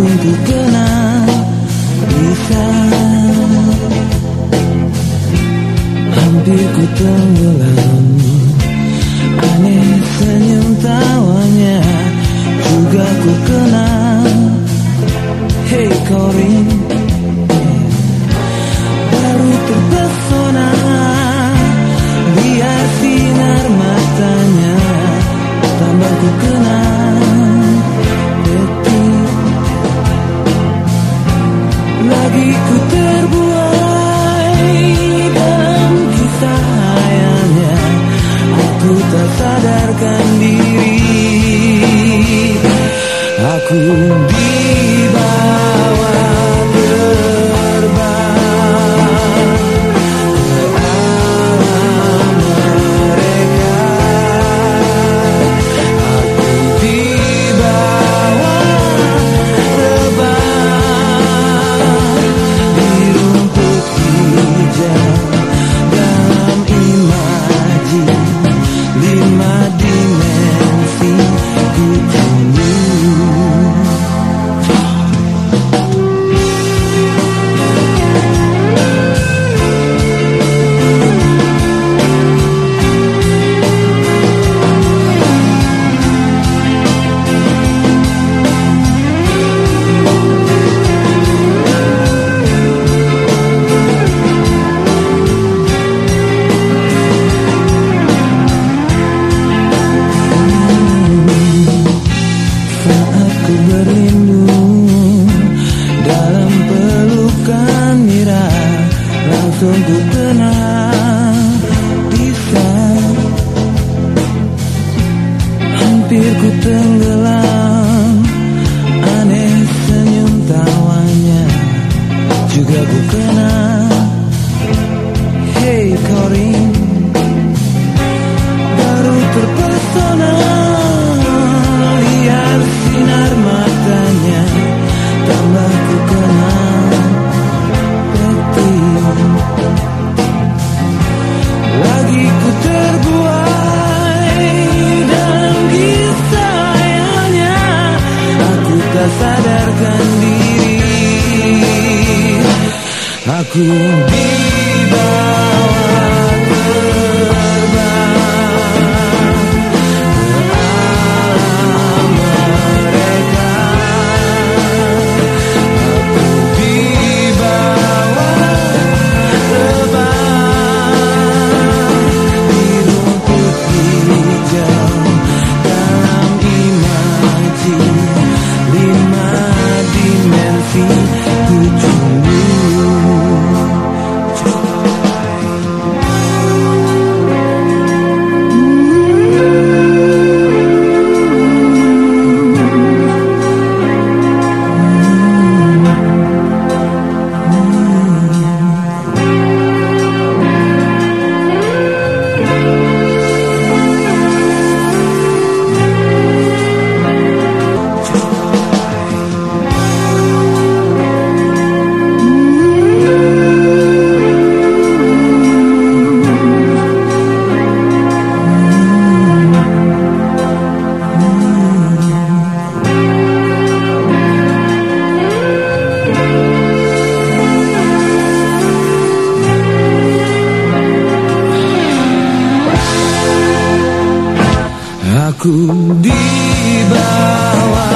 untuk dikenal Bisa. Hampir ku tenggelam. Aneh senyum tawa aku bisa Hampir tenggelam Aneh senyum tawanya. Juga ku Hey Corinne. Baru terpesona. tak sadarkan diri Aku Ku dibawa